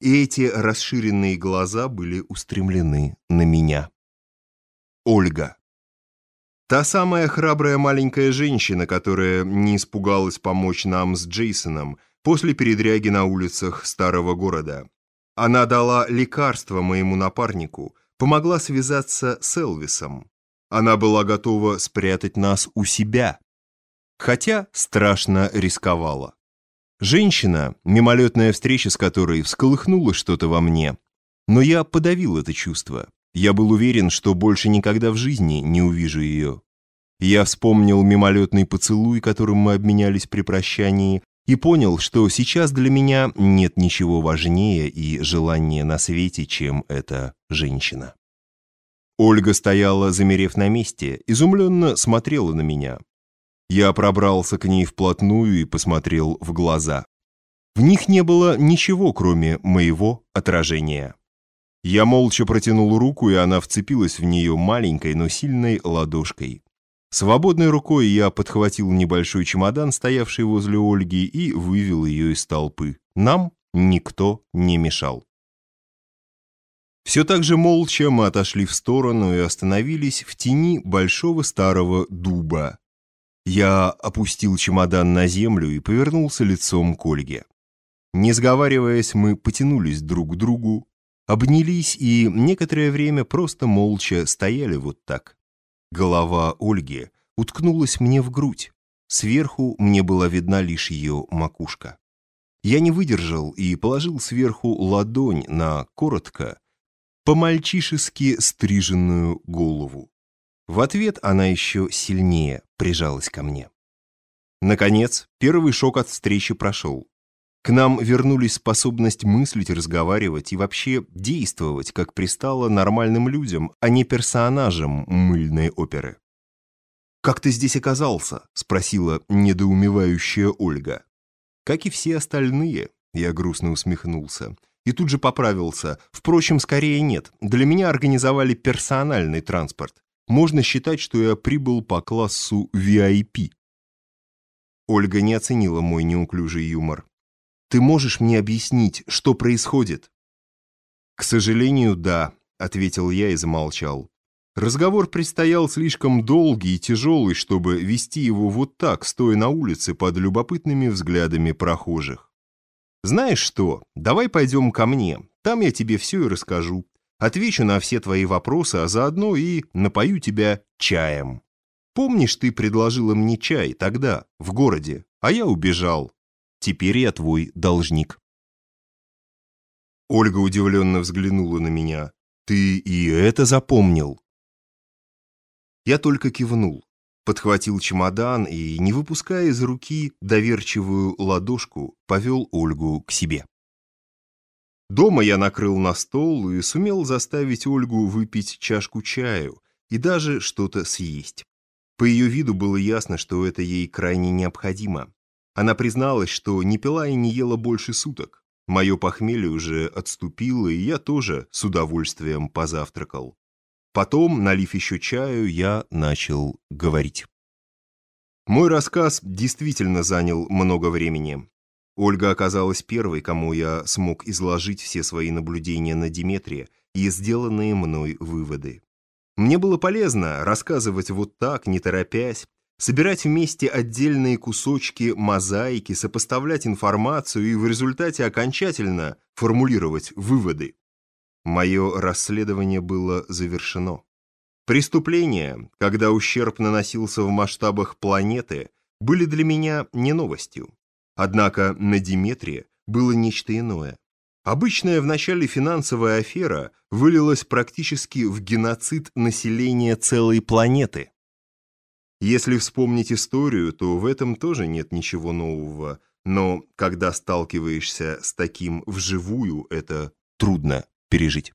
и эти расширенные глаза были устремлены на меня. Ольга. Та самая храбрая маленькая женщина, которая не испугалась помочь нам с Джейсоном после передряги на улицах старого города. Она дала лекарство моему напарнику, помогла связаться с Элвисом. Она была готова спрятать нас у себя, хотя страшно рисковала. Женщина, мимолетная встреча с которой всколыхнула что-то во мне, но я подавил это чувство. Я был уверен, что больше никогда в жизни не увижу ее. Я вспомнил мимолетный поцелуй, которым мы обменялись при прощании, и понял, что сейчас для меня нет ничего важнее и желаннее на свете, чем эта женщина. Ольга стояла, замерев на месте, изумленно смотрела на меня. Я пробрался к ней вплотную и посмотрел в глаза. В них не было ничего, кроме моего отражения. Я молча протянул руку, и она вцепилась в нее маленькой, но сильной ладошкой. Свободной рукой я подхватил небольшой чемодан, стоявший возле Ольги, и вывел ее из толпы. Нам никто не мешал. Все так же молча мы отошли в сторону и остановились в тени большого старого дуба. Я опустил чемодан на землю и повернулся лицом к Ольге. Не сговариваясь, мы потянулись друг к другу, обнялись и некоторое время просто молча стояли вот так. Голова Ольги уткнулась мне в грудь. Сверху мне была видна лишь ее макушка. Я не выдержал и положил сверху ладонь на коротко, по-мальчишески стриженную голову. В ответ она еще сильнее прижалась ко мне. Наконец, первый шок от встречи прошел. К нам вернулись способность мыслить, разговаривать и вообще действовать, как пристало нормальным людям, а не персонажам мыльной оперы. «Как ты здесь оказался?» – спросила недоумевающая Ольга. «Как и все остальные», – я грустно усмехнулся. И тут же поправился. Впрочем, скорее нет. Для меня организовали персональный транспорт. Можно считать, что я прибыл по классу VIP. Ольга не оценила мой неуклюжий юмор. Ты можешь мне объяснить, что происходит?» «К сожалению, да», — ответил я и замолчал. Разговор предстоял слишком долгий и тяжелый, чтобы вести его вот так, стоя на улице под любопытными взглядами прохожих. «Знаешь что, давай пойдем ко мне, там я тебе все и расскажу. Отвечу на все твои вопросы, а заодно и напою тебя чаем. Помнишь, ты предложила мне чай тогда, в городе, а я убежал. Теперь я твой должник». Ольга удивленно взглянула на меня. «Ты и это запомнил?» Я только кивнул, подхватил чемодан и, не выпуская из руки доверчивую ладошку, повел Ольгу к себе. Дома я накрыл на стол и сумел заставить Ольгу выпить чашку чаю и даже что-то съесть. По ее виду было ясно, что это ей крайне необходимо. Она призналась, что не пила и не ела больше суток. Мое похмелье уже отступило, и я тоже с удовольствием позавтракал. Потом, налив еще чаю, я начал говорить. Мой рассказ действительно занял много времени. Ольга оказалась первой, кому я смог изложить все свои наблюдения на Диметре и сделанные мной выводы. Мне было полезно рассказывать вот так, не торопясь, собирать вместе отдельные кусочки мозаики, сопоставлять информацию и в результате окончательно формулировать выводы. Мое расследование было завершено. Преступления, когда ущерб наносился в масштабах планеты, были для меня не новостью. Однако на Диметре было нечто иное. Обычная в начале финансовая афера вылилась практически в геноцид населения целой планеты. Если вспомнить историю, то в этом тоже нет ничего нового, но когда сталкиваешься с таким вживую, это трудно пережить.